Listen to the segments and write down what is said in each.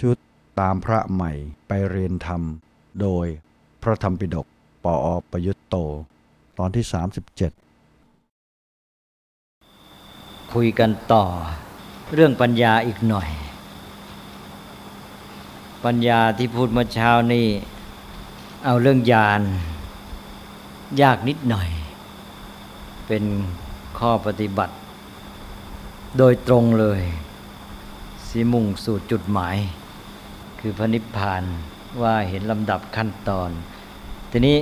ชุดตามพระใหม่ไปเรียนธรรม โดยพระธรรมปิฎกปออประยุตโต ตอนที่ 37 คุยกันต่อเรื่องปัญญาอีกหน่อย ปัญญาที่พูดเมื่อเช้านี่เอาเรื่องญาณยากนิดหน่อย เป็นข้อปฏิบัติ โดยตรงเลยสิมุ่งสู่จุดหมาย คือพระนิพพานว่าเห็นลำดับขั้นตอน ทีนี้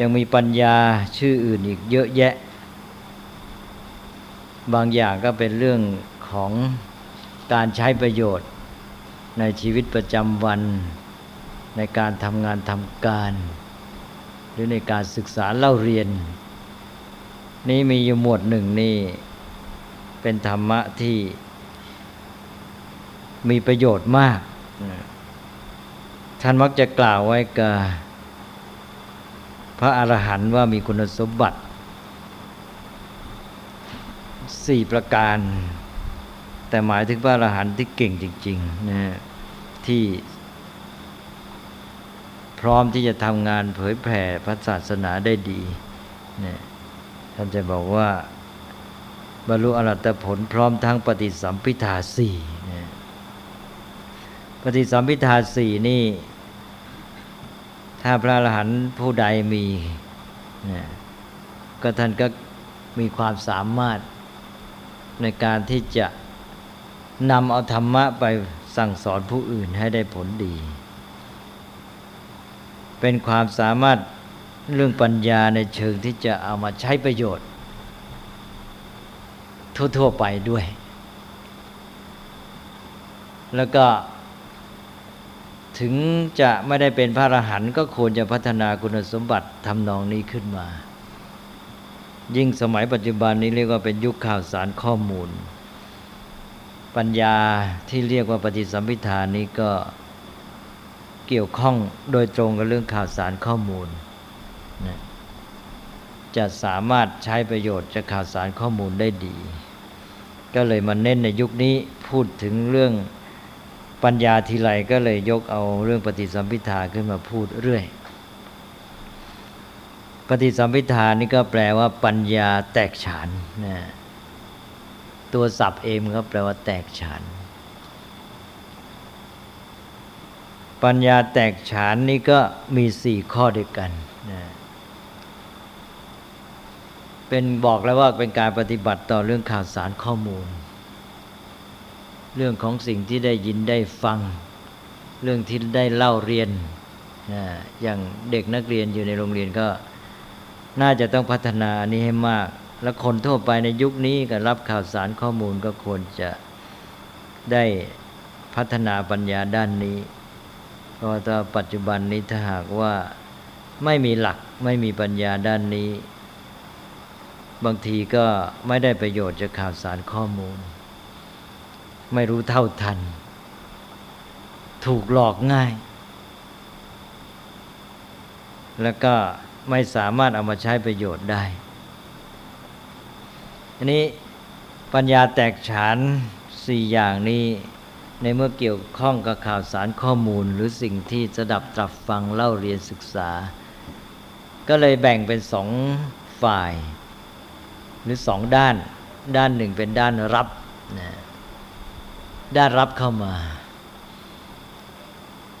ยังมีปัญญาชื่ออื่นอีกเยอะแยะ บางอย่างก็เป็นเรื่องของการใช้ประโยชน์ในชีวิตประจำวัน ในการทำงานทำการ หรือในการศึกษาเล่าเรียน นี่มีอยู่หมวดหนึ่งนี่ เป็นธรรมะที่มีประโยชน์มาก ท่านมักจะกล่าวไว้กับพระอรหันต์ว่ามีคุณสมบัติสี่ประการ แต่หมายถึงพระอรหันต์ที่เก่งจริงๆนะที่พร้อมที่จะทำงานเผยแผ่พระศาสนาได้ดีนะท่านจะบอกว่า บรรลุอรัตผลพร้อมทั้งปฏิสัมพิทาสี่ ปฏิสัมพิทาสี่นี่ ถ้าพระอรหันต์ผู้ใดมีนะก็ท่านก็มีความสามารถในการที่จะนำเอาธรรมะไปสั่งสอนผู้อื่นให้ได้ผลดี เป็นความสามารถเรื่องปัญญาในเชิงที่จะเอามาใช้ประโยชน์ ทั่ว ๆ ไปด้วย แล้วก็ ถึงจะไม่ได้เป็นพระอรหันต์ก็ควรจะพัฒนาคุณสมบัติทำนองนี้ขึ้นมา ยิ่งสมัยปัจจุบันนี้เรียกว่าเป็นยุคข่าวสารข้อมูล ปัญญาที่เรียกว่าปฏิสัมพิธานี้ก็เกี่ยวข้องโดยตรงกับเรื่องข่าวสารข้อมูลนะจะสามารถใช้ประโยชน์จากข่าวสารข้อมูลได้ดี ก็เลยมาเน้นในยุคนี้พูดถึงเรื่อง ปัญญาทีไรก็เลยยกเอาเรื่องปฏิสัมพิทาขึ้นมาพูดเรื่อย ปฏิสัมพิทานี่ก็แปลว่า ปัญญาแตกฉานนะตัวศัพท์เองก็แปลว่าแตกฉาน ปัญญาแตกฉานนี่ก็มีสี่ข้อด้วยกันนะเป็นบอกแล้วว่าเป็นการปฏิบัติต่อเรื่องข่าวสารข้อมูล เรื่องของสิ่งที่ได้ยินได้ฟัง เรื่องที่ได้เล่าเรียน อย่างเด็กนักเรียนอยู่ในโรงเรียนก็น่าจะต้องพัฒนาอันนี้ให้มาก และคนทั่วไปในยุคนี้ก็รับข่าวสารข้อมูลก็ควรจะได้พัฒนาปัญญาด้านนี้ เพราะว่าปัจจุบันนี้ถ้าหากว่าไม่มีหลักไม่มีปัญญาด้านนี้ บางทีก็ไม่ได้ประโยชน์จากข่าวสารข้อมูล ไม่รู้เท่าทัน ถูกหลอกง่าย แล้วก็ไม่สามารถเอามาใช้ประโยชน์ได้อันนี้ปัญญาแตกฉานสี่อย่างนี้ในเมื่อเกี่ยวข้องกับข่าวสารข้อมูลหรือสิ่งที่จะดับตรับฟังเล่าเรียนศึกษา ก็เลยแบ่งเป็นสองฝ่าย หรือสองด้าน ด้านหนึ่งเป็นด้านรับนะ ด้านรับเข้ามา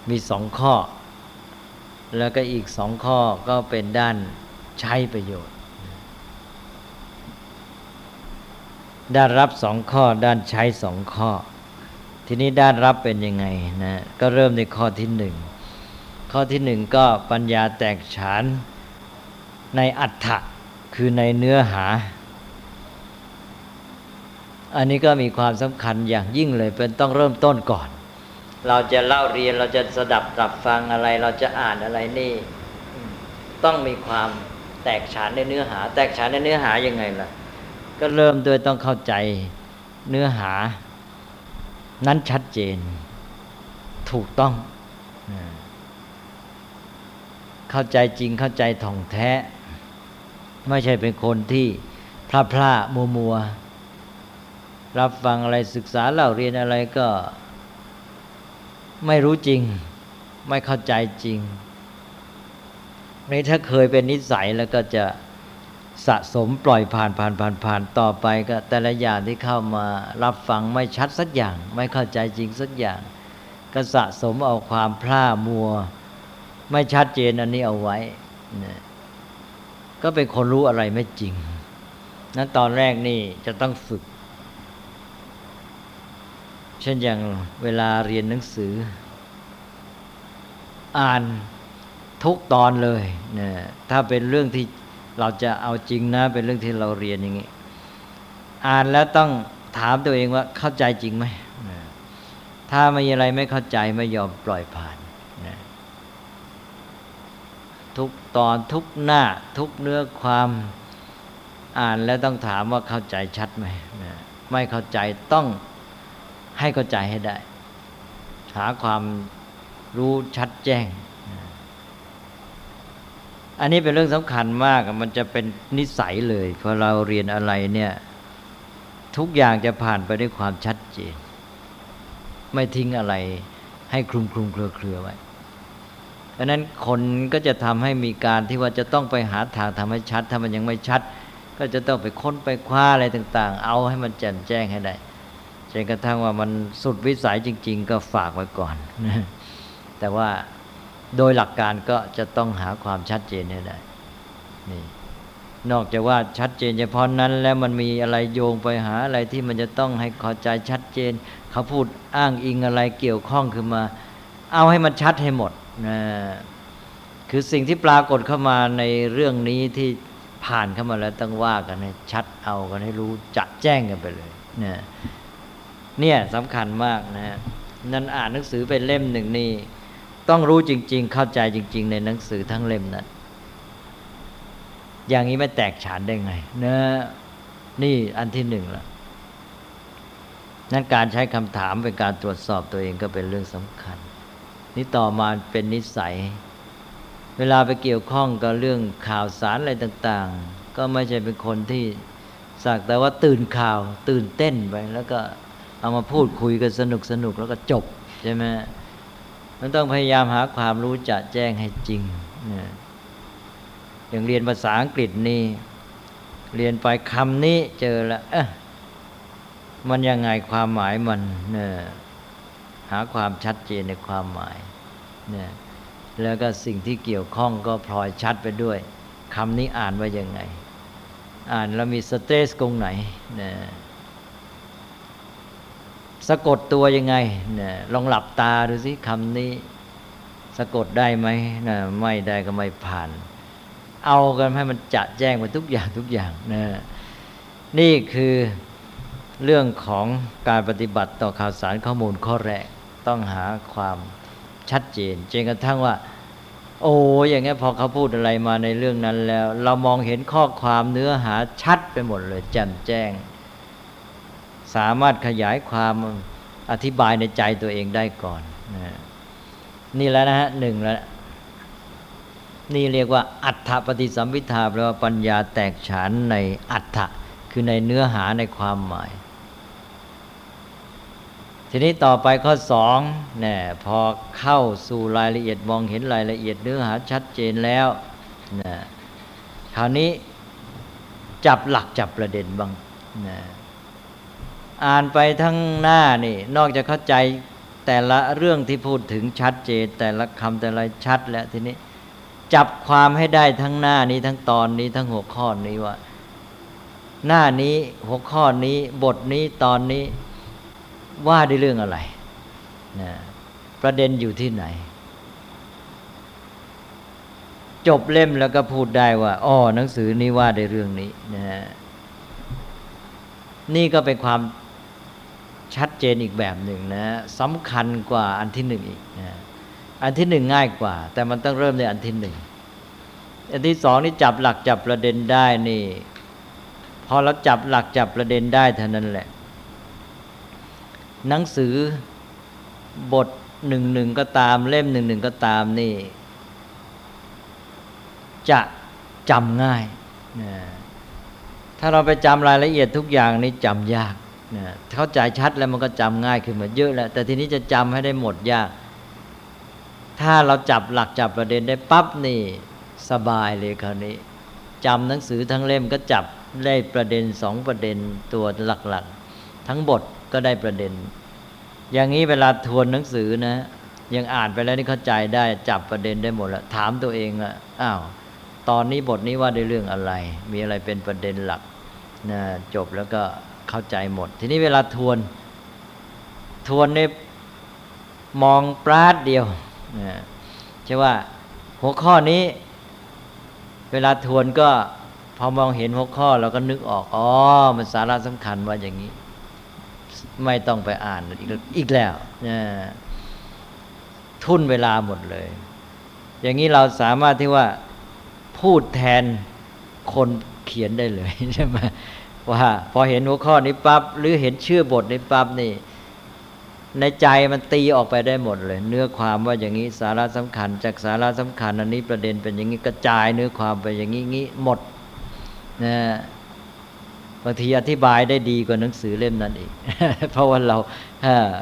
มีสองข้อ แล้วก็อีกสองข้อก็เป็นด้านใช้ประโยชน์ด้านรับสองข้อด้านใช้สองข้อ ทีนี้ด้านรับเป็นยังไงนะก็เริ่มในข้อที่หนึ่งข้อที่หนึ่งก็ปัญญาแตกฉานในอัฏฐะคือในเนื้อหา อันนี้ก็มีความสำคัญอย่างยิ่งเลยเป็นต้องเริ่มต้นก่อน เราจะเล่าเรียนเราจะสดับตรับฟังอะไร เราจะอ่านอะไรนี่ ต้องมีความแตกฉานในเนื้อหา แตกฉานในเนื้อหายังไงล่ะ ก็เริ่มโดยต้องเข้าใจเนื้อหา นั้นชัดเจน ถูกต้อง เข้าใจจริงเข้าใจท่องแท้ ไม่ใช่เป็นคนที่พลาดพลาดมัวมัว รับฟังอะไรศึกษาเล่าเรียนอะไรก็ ไม่รู้จริง ไม่เข้าใจจริงในถ้าเคยเป็นนิสัยแล้วก็จะสะสมปล่อยผ่านผ่านผ่านผ่านต่อไปก็แต่ละอย่างที่เข้ามารับฟังไม่ชัดสักอย่าง ไม่เข้าใจจริงสักอย่าง ก็สะสมเอาความพลาดมัว ไม่ชัดเจนอันนี้เอาไว้นะก็เป็นคนรู้อะไรไม่จริงนั้นตอนแรกนี่จะต้องฝึก เช่นอย่างเวลาเรียนหนังสือ อ่านทุกตอนเลยนะถ้าเป็นเรื่องที่เราจะเอาจริงนะ เป็นเรื่องที่เราเรียนอย่างนี้ อ่านแล้วต้องถามตัวเองว่าเข้าใจจริงไหมนะถ้าไมีอะไรไม่เข้าใจไม่ยอมปล่อยผ่านนะทุกตอนทุกหน้าทุกเนื้อความอ่านแล้วต้องถามว่าเข้าใจชัดไหมนะไม่เข้าใจต้อง ให้เข้าใจให้ได้ หาความรู้ชัดแจ้ง อันนี้เป็นเรื่องสำคัญมาก มันจะเป็นนิสัยเลยพอเราเรียนอะไรเนี่ย ทุกอย่างจะผ่านไปด้วยความชัดเจน ไม่ทิ้งอะไรให้คลุมคลุมเครือเครือไว้ดังนั้นคนก็จะทำให้มีการที่ว่าจะต้องไปหาทางทำให้ชัด ถ้ามันยังไม่ชัด ก็จะต้องไปค้นไปคว้าอะไรต่าง ๆ เอาให้มันแจ่มแจ้งให้ได้ จนกระทั่งว่ามันสุดวิสัยจริง ๆ ก็ฝากไว้ก่อน แต่ว่าโดยหลักการก็จะต้องหาความชัดเจนให้ได้นี่นอกจากว่าชัดเจนเฉพาะนั้นแล้วมันมีอะไรโยงไปหาอะไรที่มันจะต้องให้เข้าใจชัดเจน เขาพูดอ้างอิงอะไรเกี่ยวข้องขึ้นมา เอาให้มันชัดให้หมดนะคือสิ่งที่ปรากฏเข้ามาในเรื่องนี้ที่ผ่านเข้ามาแล้วต้องว่ากันให้ชัดเอากันให้รู้จัดแจ้งกันไปเลยเนี่ย เนี่ยสำคัญมากนะนั่นอ่านหนังสือเป็นเล่มหนึ่งนี่ต้องรู้จริง ๆ เข้าใจจริง ๆ ในหนังสือทั้งเล่มนั้นอย่างนี้ไม่แตกฉานได้ไงเนะนี่อันที่หนึ่งละนั้นการใช้คำถามเป็นการตรวจสอบตัวเองก็เป็นเรื่องสำคัญ นี่ต่อมาเป็นนิสัย เวลาไปเกี่ยวข้องกับเรื่องข่าวสารอะไรต่าง ๆ ก็ไม่ใช่เป็นคนที่สักแต่ว่าตื่นข่าว ตื่นเต้นไปแล้วก็ เอามาพูดคุยกันสนุกสนุกแล้วก็จบใช่ไหมมันต้องพยายามหาความรู้จะแจ้งให้จริงอย่างเรียนภาษาอังกฤษนี่เรียนไปคำนี้เจอแล้วเอมันยังไงความหมายมันเนี่ยหาความชัดเจนในความหมายเนี่ยแล้วก็สิ่งที่เกี่ยวข้องก็พลอยชัดไปด้วยคำนี้อ่านว่ายังไง อ่านแล้วมีสเตสตรงไหนเนี่ย สะกดตัวยังไงเนี่ยลองหลับตาดูสิคำนี้ สะกดได้ไหมนะไม่ได้ก็ไม่ผ่าน เอากันให้มันจะแจ้งไปทุกอย่างทุกอย่างนะนี่คือเรื่องของการปฏิบัติต่อข่าวสารข้อมูลข้อแรกต้องหาความชัดเจนจนกระทั่งว่า โอ้อย่างเงี้ยพอเขาพูดอะไรมาในเรื่องนั้นแล้ว เรามองเห็นข้อความเนื้อหาชัดไปหมดเลยแจ่มแจ้ง สามารถขยายความอธิบายในใจตัวเองได้ก่อนนะนี่แล้วนะฮะหนึ่งแล้ว นี่เรียกว่า อัฏฐปฏิสัมพิทาแปลว่าปัญญาแตกฉานในอัฏฐะคือในเนื้อหาในความหมาย ทีนี้ต่อไปข้อสองเนี่ยพอเข้าสู่รายละเอียดมองเห็นรายละเอียดเนื้อหาชัดเจนแล้วนะคราวนี้จับหลักจับประเด็นบ้างนะ อ่านไปทั้งหน้านี่ นอกจากเข้าใจแต่ละเรื่องที่พูดถึงชัดเจน แต่ละคำแต่ละชัดแล้วทีนี้ จับความให้ได้ทั้งหน้านี้ทั้งตอนนี้ทั้งหัวข้อนี้ว่า หน้านี้หัวข้อนี้บทนี้ตอนนี้ว่าด้เรื่องอะไรนะประเด็นอยู่ที่ไหน จบเล่มแล้วก็พูดได้ว่าอ๋อหนังสือนี้ว่าในเรื่องนี้นะนี่ก็เป็นความ ชัดเจนอีกแบบหนึ่งนะสำคัญกว่าอันที่หนึ่งอีกนะอันที่หนึ่งง่ายกว่า แต่มันต้องเริ่มในอันที่หนึ่งอันที่สองนี่จับหลักจับประเด็นได้นี่ พอเราจับหลักจับประเด็นได้เท่านั้นแหละ หนังสือบทหนึ่งหนึ่งก็ตาม เล่มหนึ่งหนึ่งก็ตามนี่ จะจำง่ายนะถ้าเราไปจำรายละเอียดทุกอย่างนี่จำยาก นะเข้าใจชัดแล้วมันก็จำง่ายขึ้นมาเยอะแล้ว แต่ทีนี้จะจำให้ได้หมดยาก ถ้าเราจับหลักจับประเด็นได้ปั๊บนี่สบายเลยคราวนี้จำหนังสือทั้งเล่มก็จับได้ประเด็นสองประเด็นตัวหลักๆ ทั้งบทก็ได้ประเด็น อย่างนี้เวลาทวนหนังสือนะยังอ่านไปแล้วนี่เข้าใจได้จับประเด็นได้หมดแล้วถามตัวเองละอ้าวตอนนี้บทนี้ว่าได้เรื่องอะไร มีอะไรเป็นประเด็นหลักนะจบแล้วก็ เข้าใจหมด ทีนี้เวลาทวน ทวนในมองปราดเดียวนะใช่ว่าหัวข้อนี้ เวลาทวนก็พอมองเห็นหัวข้อเราก็นึกออกอ๋อมันสาระสำคัญว่าอย่างนี้ ไม่ต้องไปอ่านอีกอีกแล้วนะทุ่นเวลาหมดเลย อย่างนี้เราสามารถที่ว่าพูดแทนคนเขียนได้เลยใช่ไหม ว่าพอเห็นหัวข้อนี้ปับ๊บหรือเห็นชื่อบทนี้ปั๊บนี่ ในใจมันตีออกไปได้หมดเลย เนื้อความว่าอย่างนี้สาระสำคัญ จากสาระสำคัญ อันนี้ประเด็นเป็นอย่างนี้กระจายเนื้อความไปอย่างนี้งี้หมดนะบางทีอธิบายได้ดีกว่าหนังสือเล่มนั้นอีก เพราะว่าเรา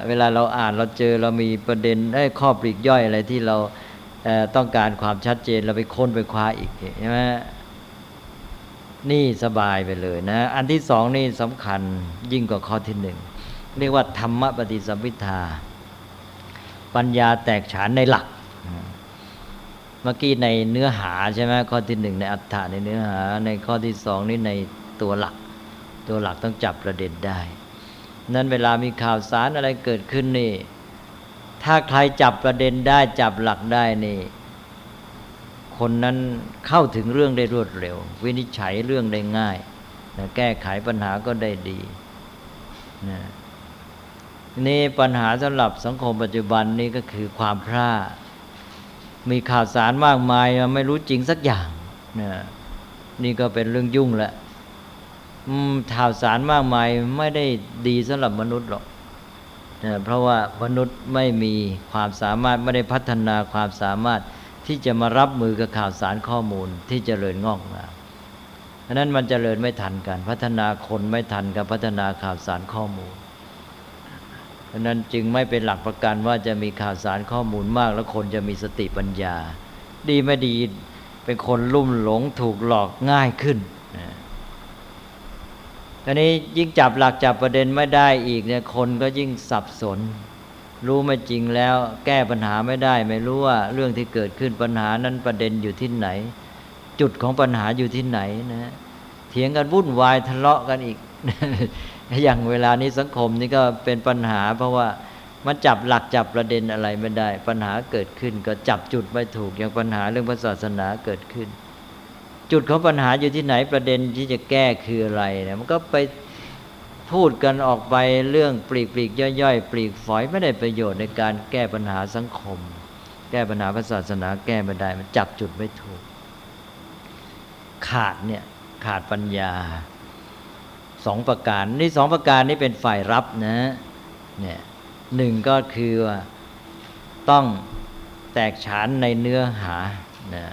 เวลาเราอ่านเราเจอเรามีประเด็นได้ข้อปลีกย่อยอะไรที่เราต้องการความชัดเจนเราไปค้นไปคว้าอีกใช่ไหม นี่สบายไปเลยนะ อันที่สองนี่สำคัญยิ่งกว่าข้อที่หนึ่งเรียกว่าธรรมปฏิสัมพิทา ปัญญาแตกฉานในหลัก เมื่อกี้ในเนื้อหาใช่ไหมข้อที่หนึ่งในอัฏฐะในเนื้อหา ในข้อที่สองนี่ในตัวหลัก ตัวหลักต้องจับประเด็นได้ นั้นเวลามีข่าวสารอะไรเกิดขึ้นนี่ ถ้าใครจับประเด็นได้จับหลักได้นี่ คนนั้นเข้าถึงเรื่องได้รวดเร็ว วินิจฉัยเรื่องได้ง่ายแก้ไขปัญหาก็ได้ดีนะนี่ปัญหาสำหรับสังคมปัจจุบันนี้ก็คือความพร่ามีข่าวสารมากมายไม่รู้จริงสักอย่างนะนี่ก็เป็นเรื่องยุ่งแหละข่าวสารมากมายไม่ได้ดีสำหรับมนุษย์หรอกนะเพราะว่ามนุษย์ไม่มีความสามารถไม่ได้พัฒนาความสามารถ ที่จะมารับมือกับข่าวสารข้อมูลที่จเจริญงอกงามเพราะนั้นมันจเจริญไม่ทันกัน พัฒนาคนไม่ทันกับพัฒนาข่าวสารข้อมูลเพราะนั้นจึงไม่เป็นหลักประกันว่าจะมีข่าวสารข้อมูลมาก แล้วคนจะมีสติปัญญา ดีไม่ดีเป็นคนลุ่มหลงถูกหลอกง่ายขึ้นตอนนี้ยิ่งจับหลักจับประเด็นไม่ได้อีกเนี่ยคนก็ยิ่งสับสน รู้ไม่จริงแล้ว แก้ปัญหาไม่ได้ ไม่รู้ว่าเรื่องที่เกิดขึ้นปัญหานั้นประเด็นอยู่ที่ไหน จุดของปัญหาอยู่ที่ไหนนะเถียงกันวุ่นวายทะเลาะกันอีก อย่างเวลานี้สังคมนี่ก็เป็นปัญหา เพราะว่ามันจับหลักจับประเด็นอะไรไม่ได้ ปัญหาเกิดขึ้นก็จับจุดไม่ถูก อย่างปัญหาเรื่องศาสนาเกิดขึ้น จุดของปัญหาอยู่ที่ไหนประเด็นที่จะแก้คืออะไรเนี่ยมันก็ไป พูดกันออกไปเรื่องปลีกปลีกย่อยๆ ปลีกฝอยไม่ได้ประโยชน์ในการแก้ปัญหาสังคม แก้ปัญหาศาสนาแก้ไม่ได้มันจับจุดไม่ถูก ขาดเนี่ยขาดปัญญาสองประการนี่สองประการนี้เป็นฝ่ายรับนะเนี่ยหนึ่งก็คือว่าต้องแตกฉานในเนื้อหานะ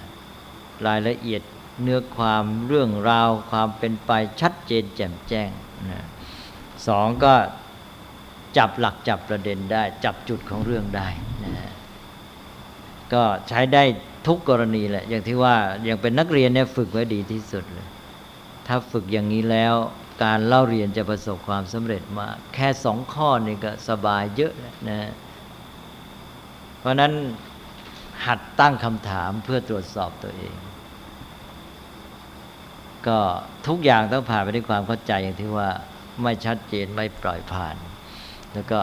รายละเอียดเนื้อความเรื่องราวความเป็นไปชัดเจนแจ่มแจ้งนะ สองก็จับหลักจับประเด็นได้ จับจุดของเรื่องได้นะก็ใช้ได้ทุกกรณีแหละ อย่างที่ว่าอย่างเป็นนักเรียนเนี่ยฝึกไว้ดีที่สุดเลย ถ้าฝึกอย่างนี้แล้วการเล่าเรียนจะประสบความสำเร็จมาก แค่สองข้อนี่ก็สบายเยอะนะเพราะนั้นหัดตั้งคำถามเพื่อตรวจสอบตัวเอง ก็ทุกอย่างต้องผ่านไปด้วยความเข้าใจอย่างที่ว่า ไม่ชัดเจนไม่ปล่อยผ่าน แล้วก็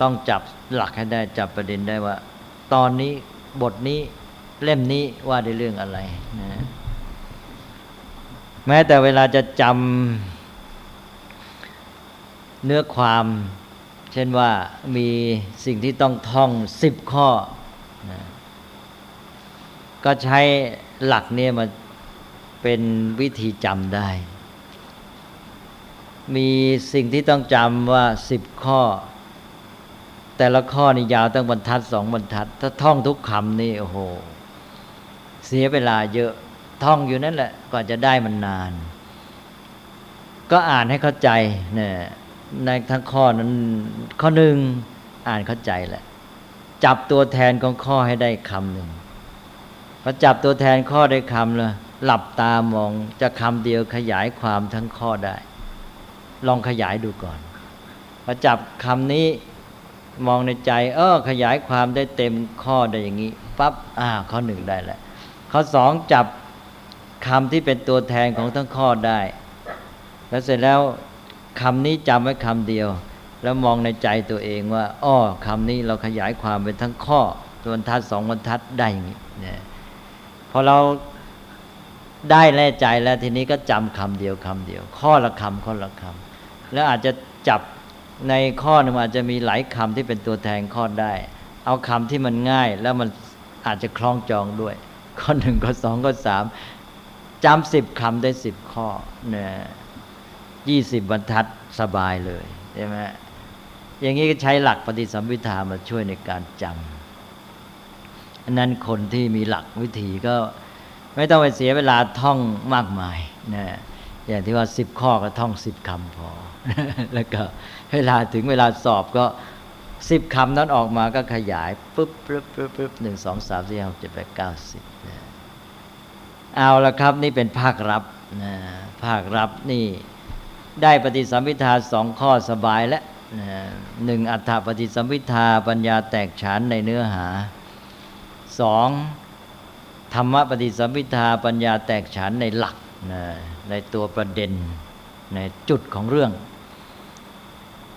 ต้องจับหลักให้ได้จับประเด็นได้ว่า ตอนนี้บทนี้เล่มนี้ว่าในเรื่องอะไรนะแม้แต่เวลาจะจำเนื้อความ เช่นว่ามีสิ่งที่ต้องท่องสิบข้อนะก็ใช้หลักนี้มาเป็นวิธีจำได้ มีสิ่งที่ต้องจำว่าสิบข้อ แต่ละข้อนี่ยาวตั้งบรรทัดสองบรรทัด ถ้าท่องทุกคำนี่โอ้โห เสียเวลาเยอะท่องอยู่นั่นแหละกว่าจะได้มันนาน ก็อ่านให้เข้าใจเนี่ยในทั้งข้อนั้น ข้อหนึ่งอ่านเข้าใจแหละ จับตัวแทนของข้อให้ได้คำหนึ่งพอจับตัวแทนข้อได้คำเลยหลับตามองจะคำเดียวขยายความทั้งข้อได้ ลองขยายดูก่อนพอจับคำนี้มองในใจ เออ ขยายความได้เต็มข้อได้อย่างนี้ปั๊บอ่า ข้อหนึ่งได้แล้วข้อสองจับคำที่เป็นตัวแทนของทั้งข้อได้ แล้วเสร็จแล้วคำนี้จำไว้คำเดียว แล้วมองในใจตัวเองว่าอ้อคำนี้เราขยายความเป็นทั้งข้อตัวบรรทัดสองบรรทัดได้อย่างนี้เนี่ยพอเราได้แน่ใจแล้วทีนี้ก็จำคำเดียวคำเดียว ข้อละคำข้อละคำ แล้วอาจจะจับในข้อนึงอาจจะมีหลายคำที่เป็นตัวแทนข้อได้ เอาคำที่มันง่าย แล้วมันอาจจะคล้องจองด้วย ข้อหนึ่งข้อสองข้อสามจำสิบคำได้สิบข้อเนี่ยยี่สิบบรรทัดสบายเลยใช่ไหมอย่างนี้ก็ใช้หลักปฏิสัมพิธามาช่วยในการจำอันนั้นคนที่มีหลักวิธีก็ไม่ต้องไปเสียเวลาท่องมากมายนะ อย่างที่ว่าสิบข้อก็ท่องสิบคำพอ แล้วก็เวลาถึงเวลาสอบก็สิบคำนั้นออกมาก็ขยายปุ๊บปุ๊บปุ๊บปุ๊บหนึ่งสองสามสี่ห้าหกเจ็ดแปดเก้าสิบเอาละครับนี่เป็นภาครับนะภาครับนี่ได้ปฏิสัมพิทาสองข้อสบายแล้วหนึ่งอัฏฐปฏิสัมพิทาปัญญาแตกฉานในเนื้อหาสองธรรมปฏิสัมพิทาปัญญาแตกฉานในหลัก ในตัวประเด็นในจุดของเรื่อง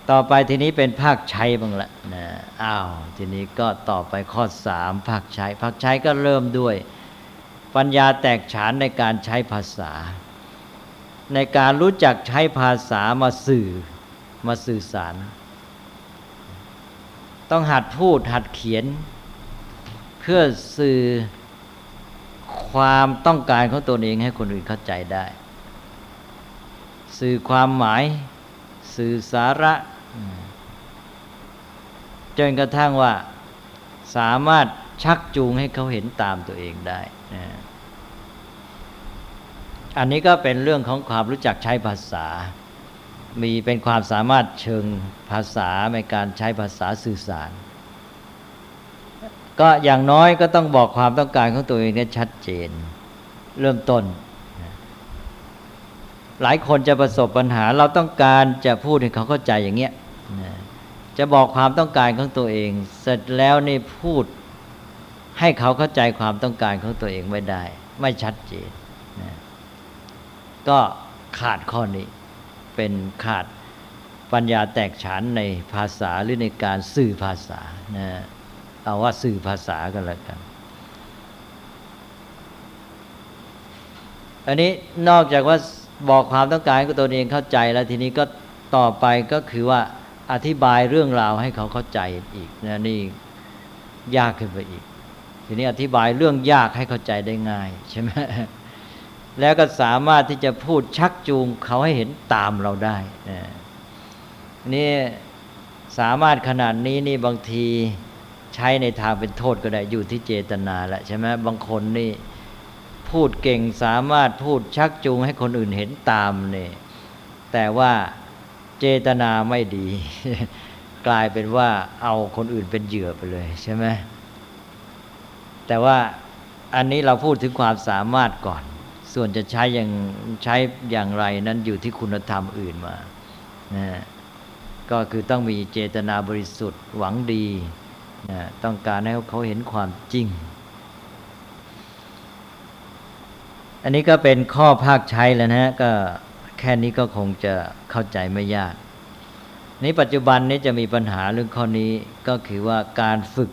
ต่อไปทีนี้เป็นภาคใช้บ้างละนะอ้าวทีนี้ก็ต่อไปข้อสามภาคใช้ ภาคใช้ก็เริ่มด้วย ปัญญาแตกฉานในการใช้ภาษา ในการรู้จักใช้ภาษามาสื่อมาสื่อสาร ต้องหัดพูดหัดเขียน เพื่อสื่อความต้องการของตนเองให้คนอื่นเข้าใจได้ สื่อความหมาย สื่อสาระ จนกระทั่งว่าสามารถชักจูงให้เขาเห็นตามตัวเองได้นะอันนี้ก็เป็นเรื่องของความรู้จักใช้ภาษา มีเป็นความสามารถเชิงภาษาในการใช้ภาษาสื่อสาร ก็อย่างน้อยก็ต้องบอกความต้องการของตัวเองให้ชัดเจน เริ่มต้น หลายคนจะประสบปัญหา เราต้องการจะพูดให้เขาเข้าใจอย่างเงี้ยจะบอกความต้องการของตัวเอง เสร็จแล้วนี่พูดให้เขาเข้าใจความต้องการของตัวเองไม่ได้ ไม่ชัดเจนนะก็ขาดข้อนี้ เป็นขาดปัญญาแตกฉานในภาษาหรือในการสื่อภาษานะเอาว่าสื่อภาษากันแล้วกันอันนี้นอกจากว่า บอกความต้องการของตัวเองเข้าใจแล้วทีนี้ก็ต่อไปก็คือว่าอธิบายเรื่องราวให้เขาเข้าใจอีกนะนี่ยากขึ้นไปอีก ทีนี้อธิบายเรื่องยากให้เข้าใจได้ง่ายใช่ไหมแล้วก็สามารถที่จะพูดชักจูงเขาให้เห็นตามเราได้นี่สามารถขนาดนี้นี่บางทีใช้ในทางเป็นโทษก็ได้อยู่ที่เจตนาแหละใช่ไหมบางคนนี่ พูดเก่งสามารถพูดชักจูงให้คนอื่นเห็นตามเนี่ยแต่ว่าเจตนาไม่ดี กลายเป็นว่าเอาคนอื่นเป็นเหยื่อไปเลยใช่ไหมแต่ว่าอันนี้เราพูดถึงความสามารถก่อน ส่วนจะใช้อย่างใช้อย่างไรนั้นอยู่ที่คุณธรรมอื่นมานะก็คือต้องมีเจตนาบริสุทธิ์หวังดีนะต้องการให้เขาเห็นความจริง อันนี้ก็เป็นข้อภาคใช้แล้วนะฮะก็แค่นี้ก็คงจะเข้าใจไม่ยากนี้ปัจจุบันนี้จะมีปัญหาเรื่องข้อนี้ก็คือว่าการฝึก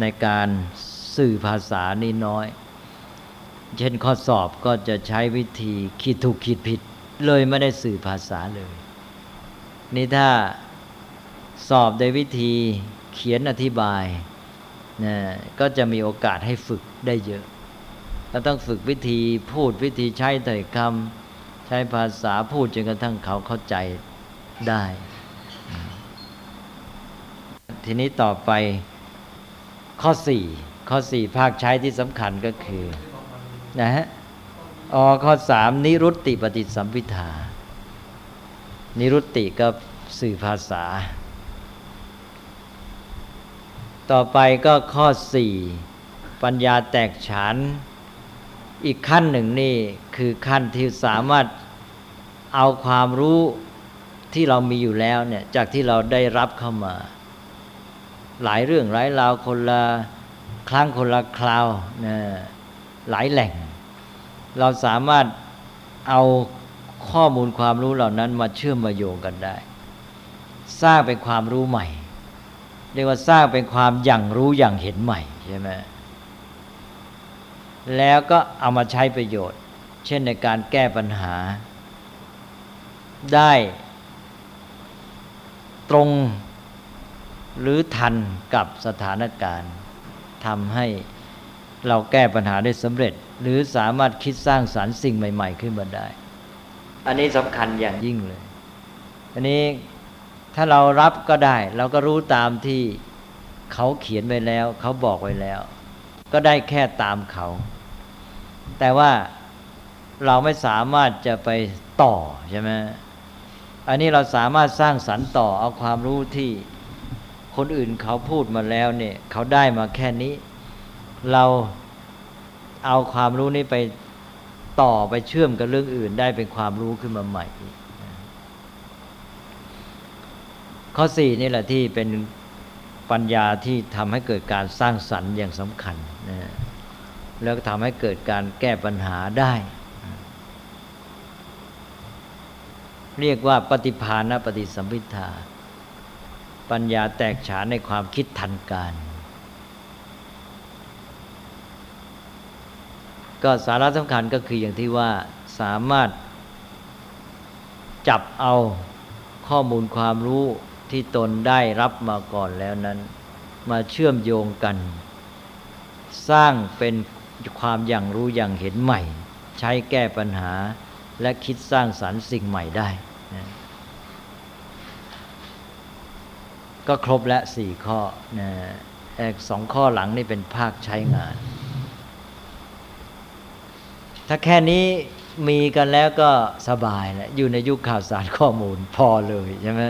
ในการสื่อภาษานี่น้อย เช่นข้อสอบก็จะใช้วิธีคิดถูกคิดผิด เลยไม่ได้สื่อภาษาเลย นี่ถ้าสอบโดยวิธีเขียนอธิบายนะก็จะมีโอกาสให้ฝึกได้เยอะ เราต้องฝึกวิธีพูดวิธีใช้ถ้อยคำใช้ภาษาพูดจนกระทั่งเขาเข้าใจได้ ทีนี้ต่อไปข้อสี่ข้อสี่ภาคใช้ที่สำคัญก็คือนะฮะอ๋อข้อสามนิรุตติปฏิสัมพิทา นิรุตติก็สื่อภาษา ต่อไปก็ข้อสี่ปัญญาแตกฉาน อีกขั้นหนึ่งนี่คือขั้นที่สามารถเอาความรู้ที่เรามีอยู่แล้วเนี่ยจากที่เราได้รับเข้ามา หลายเรื่องหลายราวคนละครั้งคนละคราวนะหลายแหล่ง เราสามารถเอาข้อมูลความรู้เหล่านั้นมาเชื่อมมาโยงกันได้ สร้างเป็นความรู้ใหม่ เรียกว่าสร้างเป็นความอย่างรู้อย่างเห็นใหม่ใช่ไหม แล้วก็เอามาใช้ประโยชน์ เช่นในการแก้ปัญหา ได้ตรงหรือทันกับสถานการณ์ทำให้เราแก้ปัญหาได้สำเร็จ หรือสามารถคิดสร้างสารรค์สิ่งใหม่ ๆ ขึ้นมาได้ อันนี้สำคัญอย่างยิ่งเลย อันนี้ถ้าเรารับก็ได้ เราก็รู้ตามที่เขาเขียนไว้แล้ว เขาบอกไว้แล้ว ก็ได้แค่ตามเขา แต่ว่าเราไม่สามารถจะไปต่อใช่ไหมอันนี้เราสามารถสร้างสรรค์ต่อเอาความรู้ที่คนอื่นเขาพูดมาแล้วเนี่ยเขาได้มาแค่นี้ เราเอาความรู้นี้ไปต่อไปเชื่อมกับเรื่องอื่น ได้เป็นความรู้ขึ้นมาใหม่ ข้อสี่นี่แหละที่เป็น ปัญญาที่ทำให้เกิดการสร้างสรรค์อย่างสำคัญนะแล้วก็ทำให้เกิดการแก้ปัญหาได้ เรียกว่าปฏิภาณปฏิสัมพิทาปัญญาแตกฉานในความคิดทันการ ก็สาระสำคัญก็คืออย่างที่ว่าสามารถจับเอาข้อมูลความรู้ ที่ตนได้รับมาก่อนแล้วนั้น มาเชื่อมโยงกัน สร้างเป็นความอย่างรู้อย่างเห็นใหม่ ใช้แก้ปัญหาและคิดสร้างสรรค์สิ่งใหม่ได้นะก็ครบและสี่ข้อนะสองข้อหลังนี่เป็นภาคใช้งาน ถ้าแค่นี้มีกันแล้วก็สบายแล้วอยู่ในยุคข่าวสารข้อมูลพอเลยใช่ไหม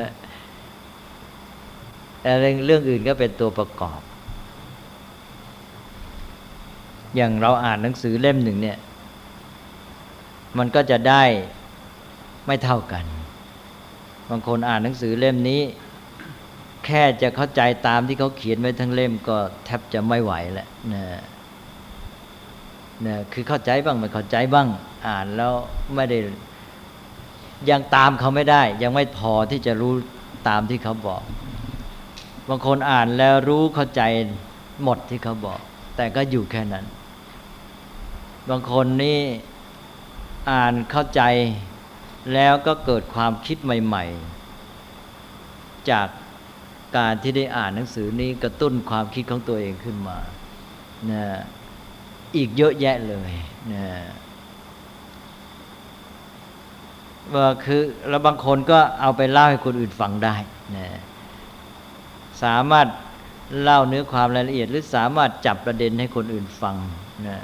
เรื่องอื่นก็เป็นตัวประกอบ อย่างเราอ่านหนังสือเล่มหนึ่งเนี่ย มันก็จะได้ไม่เท่ากัน บางคนอ่านหนังสือเล่มนี้ แค่จะเข้าใจตามที่เขาเขียนไว้ทั้งเล่มก็แทบจะไม่ไหวแล้วนะนะคือเข้าใจบ้างไม่เข้าใจบ้าง อ่านแล้วไม่ได้ยังตามเขาไม่ได้ ยังไม่พอที่จะรู้ตามที่เขาบอก บางคนอ่านแล้วรู้เข้าใจหมดที่เขาบอก แต่ก็อยู่แค่นั้น บางคนนี่อ่านเข้าใจแล้วก็เกิดความคิดใหม่ ๆ จากการที่ได้อ่านหนังสือนี้กระตุ้นความคิดของตัวเองขึ้นมานะอีกเยอะแยะเลยนะว่าคือแล้วบางคนก็เอาไปเล่าให้คนอื่นฟังได้นะ สามารถเล่าเนื้อความรายละเอียด หรือสามารถจับประเด็นให้คนอื่นฟังนะ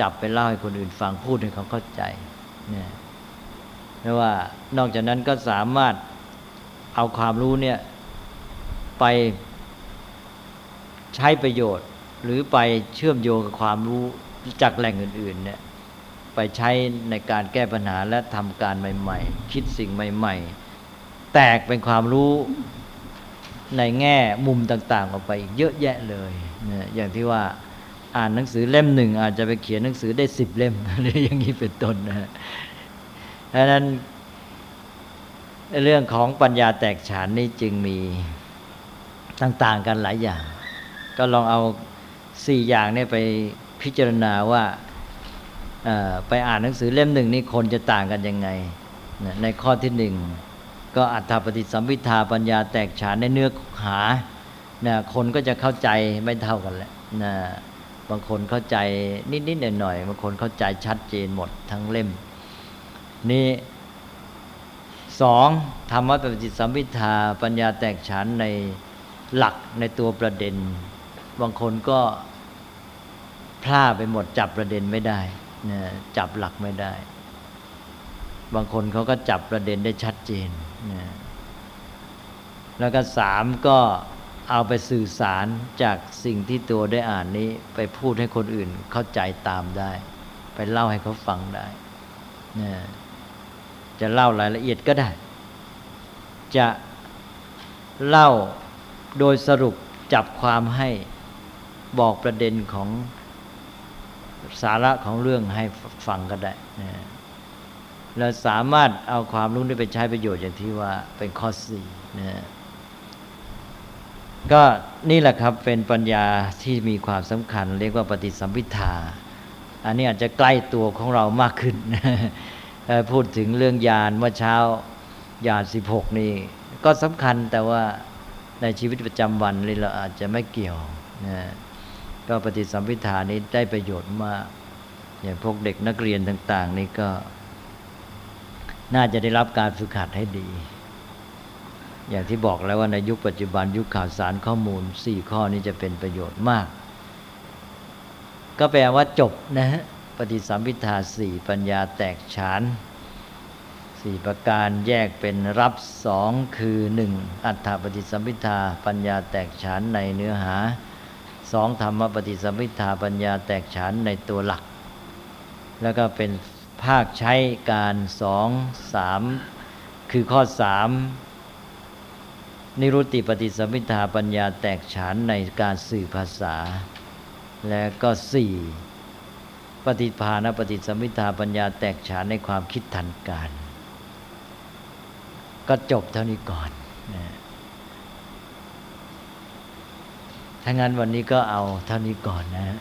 จับไปเล่าให้คนอื่นฟังพูดให้เขาเข้าใจนะไม่ว่านอกจากนั้นก็สามารถเอาความรู้เนี่ยไปใช้ประโยชน์ หรือไปเชื่อมโยงกับความรู้จากแหล่งอื่นๆเนี่ยไปใช้ในการแก้ปัญหาและทำการใหม่ ๆ คิดสิ่งใหม่ ๆ แตกเป็นความรู้ ในแง่มุมต่างๆออกไปเยอะแยะเลยเนี่ยอย่างที่ว่าอ่านหนังสือเล่มหนึ่ง อาจจะไปเขียนหนังสือได้สิบเล่มหรืออย่างนี้เป็นต้นนะดังนั้นเรื่องของปัญญาแตกฉานนี่จึงมีต่างๆกันหลายอย่าง ก็ลองเอาสี่อย่างเนี่ยไปพิจารณาว่าไปอ่านหนังสือเล่มหนึ่งนี่คนจะต่างกันยังไง ในข้อที่หนึ่ง ก็อัตถปฏิสัมพิทาปัญญาแตกฉานในเนื้อหานะคนก็จะเข้าใจไม่เท่ากันแหละนะบางคนเข้าใจนิดๆหน่อยๆบางคนเข้าใจชัดเจนหมดทั้งเล่ม นี่สองธรรมะปฏิสัมพิทาปัญญาแตกฉานในหลักในตัวประเด็น บางคนก็พลาดไปหมดจับประเด็นไม่ได้นะจับหลักไม่ได้ บางคนเขาก็จับประเด็นได้ชัดเจน แล้วก็สามก็เอาไปสื่อสารจากสิ่งที่ตัวได้อ่านนี้ ไปพูดให้คนอื่นเข้าใจตามได้ ไปเล่าให้เขาฟังได้นะจะเล่ารายละเอียดก็ได้ จะเล่าโดยสรุปจับความให้บอกประเด็นของสาระของเรื่องให้ฟังก็ได้นะ เราสามารถเอาความรู้นี้ไปใช้ประโยชน์อย่างที่ว่าเป็นข้อสี่นะก็นี่แหละครับเป็นปัญญาที่มีความสำคัญ เรียกว่าปฏิสัมพิทา อันนี้อาจจะใกล้ตัวของเรามากขึ้น พูดถึงเรื่องยานเมื่อเช้ายานสิบหกนี่ก็สำคัญแต่ว่าในชีวิตประจำวันนี่เราอาจจะไม่เกี่ยวนะก็ปฏิสัมพิธานี้ได้ประโยชน์มาก อย่างพวกเด็กนักเรียนต่าง ๆ นี่ก็ น่าจะได้รับการฝึกหัดให้ดี อย่างที่บอกแล้วว่าในยุคปัจจุบันยุคข่าวสารข้อมูลสี่ข้อนี้จะเป็นประโยชน์มาก ก็แปลว่าจบนะฮะปฏิสัมพิทาสี่ปัญญาแตกฉานสี่ประการแยกเป็นรับสองคือหนึ่งอัฏฐปฏิสัมพิทาปัญญาแตกฉานในเนื้อหาสองธรรมปฏิสัมพิทาปัญญาแตกฉานในตัวหลัก แล้วก็เป็น ภาคใช้การสองสามคือข้อสามนิรุตติปฏิสัมพิทาปัญญาแตกฉานในการสื่อภาษา และก็สี่ปฏิภาณปฏิสัมพิทาปัญญาแตกฉานในความคิดทันการ ก็จบเท่านี้ก่อนนะถ้างั้นวันนี้ก็เอาเท่านี้ก่อนนะ